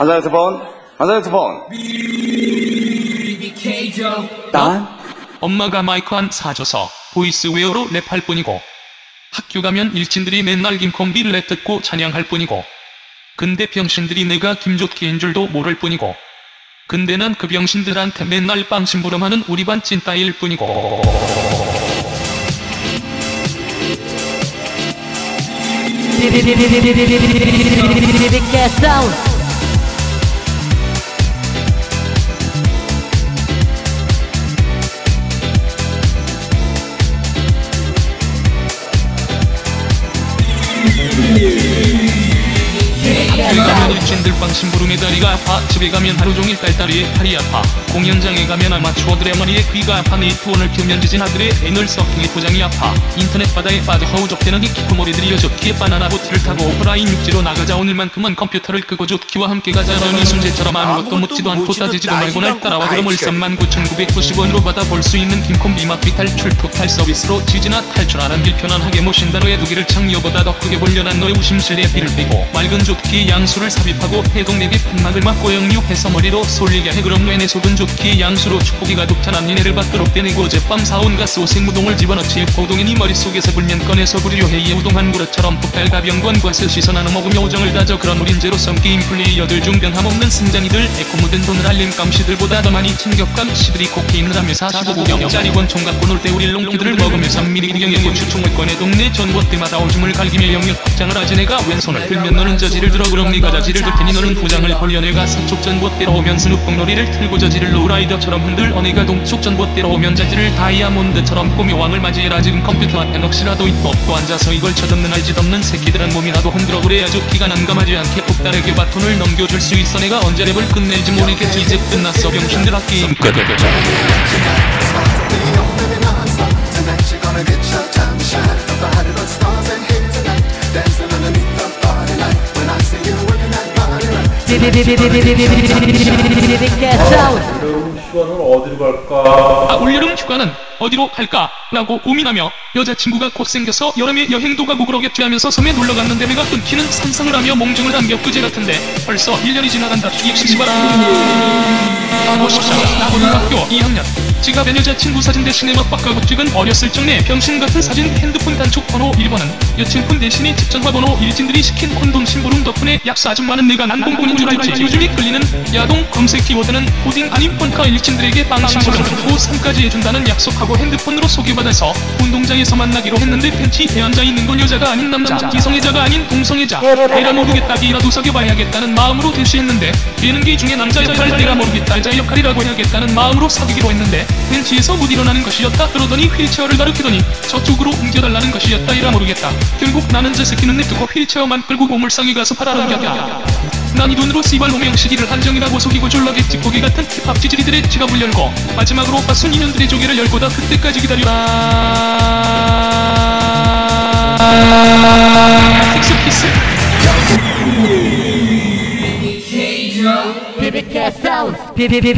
안산에서본 안산에서본 난? 엄마가 마이크 안 사줘서 보이스웨어로 랩할 뿐이고 학교 가면 일진들이 맨날 김콤비 랩 듣고 찬양할 뿐이고 근데 병신들이 내가 김조끼인 줄도 모를 뿐이고 근데 난 그 병신들한테 맨날 빵심부름하는 우리 반 찐따일 뿐이고. 빅 사운드 들과 친들 빵 심부름의 다리가 아파 집에 가면 하루 종일 딸다리에 팔이 아파 공연장에 가면 아마추어들의 머리에 귀가 아파 네이트원을 표면 지진 아들의 애널 서핑의 고장이 아파 인터넷 바다에 빠져 허우적대는 이 키코머리들이 여적기에 바나나 보트를 타고 오프라인 육지로 나가자 오늘만큼은 컴퓨터를 끄고 좋기와 함께 가자라는 순재처럼 아무것도 묻지도 않고 따지지도 말고 날 따라와 그럼 월 39,990원으로 받아볼 수 있는 김콤비 마비 탈출 토탈 서비스로 지진아 탈출하란길 편안하게 모신 다로의 두기를 창녀보다 더 크게 벌려난 너의 우심실에 비를 빼고 맑은 조끼 양수를 삽입하고 해동내비 판막을 막고 영유해서 머리로 솔리게 해. 그럼 뇌내 속은 좋기에 양수로 축복이 가득 찬 암니네를 받도록 되내고 어젯밤 사온 가스 오색무동을 집어넣지 고동인이 머릿속에서 불면 꺼내서 부리려 해이 우동한 구라처럼 폭발과 병관과 스시선 나눠 먹으며 오정을 다져 그런 우린 제로섬 게임 플레이어들 중 변함없는 승장이들 에코 묻은 돈을 알림 깜시들보다 더 많이 챙겼감. 시들이 코케인을 하며 45구경짜리 권총 갖고 놀 때 우리 롱들을 먹으면서 미리 구경했고 추총을 꺼내 동네 전봇대마다 오줌을 갈기며 영역 확장을 하지 내가 왼손을 들면 너는 저지를 들어 그럼 네가 저지를 들 테니 너는 포장을 벌려 내가. 사촉 전봇대로 오면 스눕봉놀이를 틀고 저지를 로우라이더처럼 흔들 언니가 동쪽 전봇대로 오면 자지를 다이아몬드처럼 꾸며 왕을 맞이해라 지금 컴퓨터 앞엔 혹시라도 입고 없고 앉아서 이걸 쳐잡는 알짓없는 새끼들은 몸이라도 흔들어 그래 아주 키가 난감하지 않게 폭달에게 바톤을 넘겨줄 수 있어 내가 언제 랩을 끝낼지 모르겠지 이제 끝났어 병신들 아끼임 Get out! 주간은 어디로 갈까? 아, 올여름 휴가는 어디로 갈까라고 고민하며 여자친구가 곧 생겨서 여름에 여행도 가고 그러겠지 하면서 섬에 놀러 갔는데 내가 끊기는 산상을 하며 몽중을 안겨 그제 같은데 벌써 1년이 지나간다. 입시시바라. 54. 음. 아, 나보는 학교 2학년. 지갑에 여자친구 사진 대신에 막박하고 찍은 어렸을 적내 병신같은 사진 핸드폰 단축 번호 1번은 여친분 대신에 직전화 번호 일진들이 시킨 콘돔 심부름 덕분에 약사 아줌마는 내가 난봉봉인 줄 알지. 요즘이 끌리는 야동 검색 키워드는 고딩 아닌 펀카 일진들에게 빵심부름 고 3까지 해준다는 약속하고 핸드폰으로 소개받아서 운동장에서 만나기로 했는데 팬티 대앉아 있는 건 여자가 아닌 남자 기성애자가 아닌 동성애자. 내가 모르겠다기라도 사귀어봐야겠다는 마음으로 대시했는데 예능기 중에 남자 역할 내가 모르겠다 여자 역할이라고 해야겠다는 마음으로 사귀기로 했는데 벤치에서 못 일어나는 것이었다. 그러더니 휠체어를 가르키더니 저쪽으로 옮겨달라는 것이었다. 이라 모르겠다. 결국 나는 제 새끼는 냅두고 휠체어만 끌고 보물상에 가서 팔아넘겼다. 난 이 돈으로 씨발 놈의 시기를 한정이라고 속이고 졸라게 찌꺼기 같은 힙합 지지리들의 지갑을 열고 마지막으로 빠순 이년들의 조개를 열고다 그때까지 기다려라. down. P